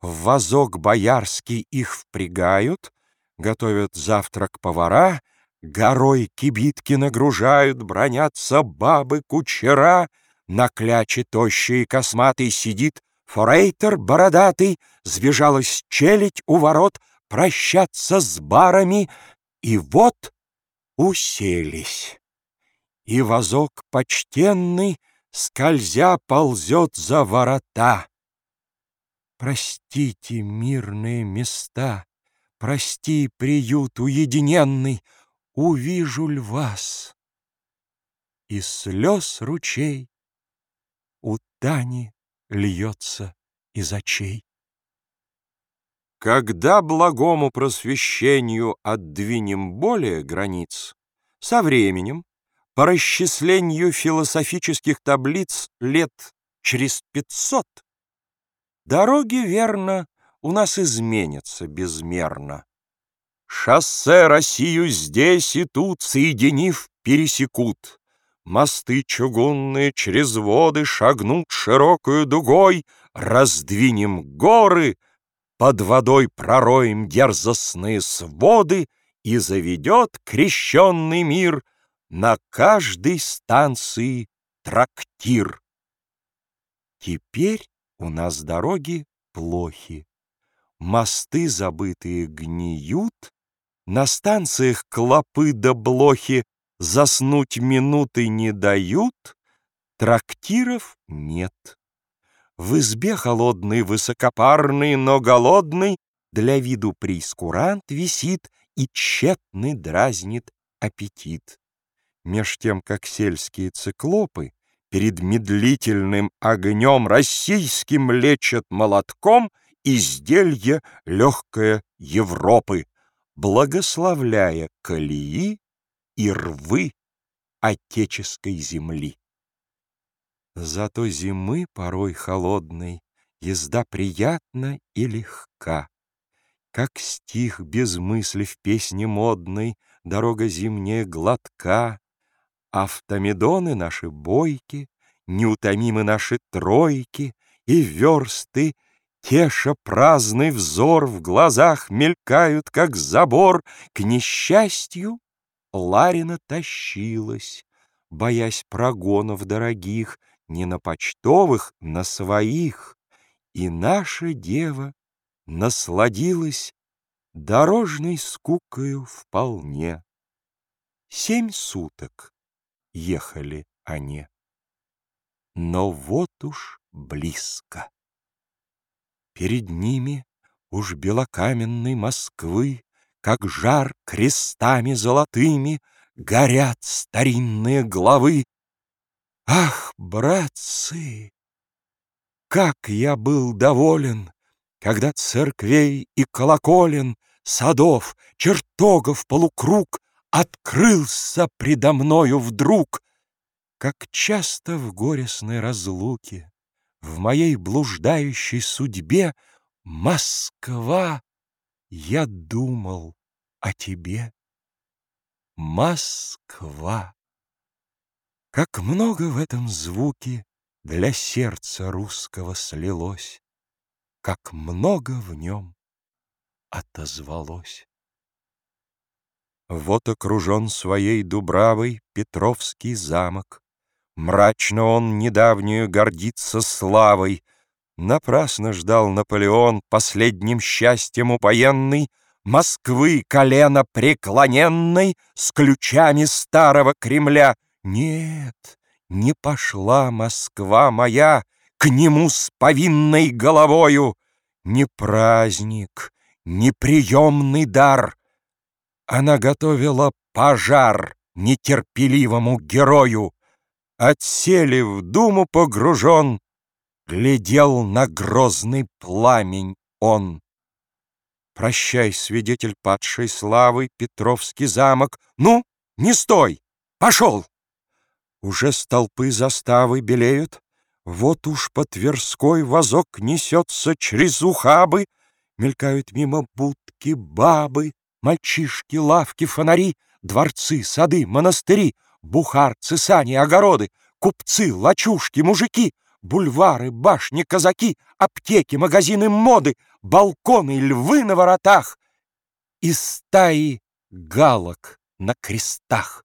В вазок боярский их впрягают, Готовят завтрак повара, Горой кибитки нагружают, Бронятся бабы-кучера, На кляче тощий и косматый Сидит форейтер бородатый, Сбежалась челядь у ворот Прощаться с барами, И вот уселись. И вазок почтенный, Скользя, ползет за ворота. Простите, мирные места, Прости, приют уединенный, Увижу ль вас? И слез ручей У Тани льется из очей. Когда благому просвещению Отдвинем более границ, Со временем, по расчислению Философических таблиц Лет через пятьсот, Дороги, верно, у нас изменятся безмерно. Шоссе Россию здесь и тут, соединив, пересекут. Мосты чугунные через воды шагнут широкую дугой, Раздвинем горы, под водой пророем дерзостные своды И заведет крещенный мир на каждой станции трактир. Теперь у нас дороги плохи. Мосты забытые гниют, На станциях клопы да блохи Заснуть минуты не дают, Трактиров нет. В избе холодный, высокопарный, но голодный Для виду прейскурант висит И тщетный дразнит аппетит. Меж тем, как сельские циклопы Перед медлительным огнем Российским лечат молотком — Изделье легкое Европы, Благословляя колеи и рвы Отеческой земли. Зато зимы порой холодной Езда приятна и легка, Как стих без мысли в песне модной Дорога зимняя гладка, Автомедоны наши бойки, Неутомимы наши тройки, И версты Теша праздный взор в глазах мелькают, как забор. К несчастью Ларина тащилась, боясь прогонов дорогих, не на почтовых, на своих. И наша дева насладилась дорожной скукою вполне. Семь суток ехали они, но вот уж близко. Перед ними уж белокаменной Москвы, Как жар крестами золотыми, Горят старинные главы. Ах, братцы! Как я был доволен, Когда церквей и колоколен, Садов, чертогов полукруг Открылся предо мною вдруг, Как часто в горестной разлуке в моей блуждающей судьбе Москва, я думал о тебе. Москва. Как много в этом звуке Для сердца русского слилось, Как много в нем отозвалось. Вот окружен своей дубравой Петровский замок, Мрачно он недавнюю гордится славой. Напрасно ждал Наполеон, последним счастьем упоенный, Москвы колено преклоненной с ключами старого Кремля. Нет, не пошла Москва моя к нему с повинной головою. Не праздник, не приемный дар. Она готовила пожар нетерпеливому герою. Отсели в думу погружен, Глядел на грозный пламень он. Прощай, свидетель падшей славы, Петровский замок. Ну, не стой! Пошел! Уже столпы заставы белеют, Вот уж по Тверской вазок несется через ухабы, Мелькают мимо будки бабы, Мальчишки, лавки, фонари, Дворцы, сады, монастыри — Бухарцы, сани, огороды, купцы, лачушки, мужики, Бульвары, башни, казаки, аптеки, магазины моды, Балконы, львы на воротах И стаи галок на крестах.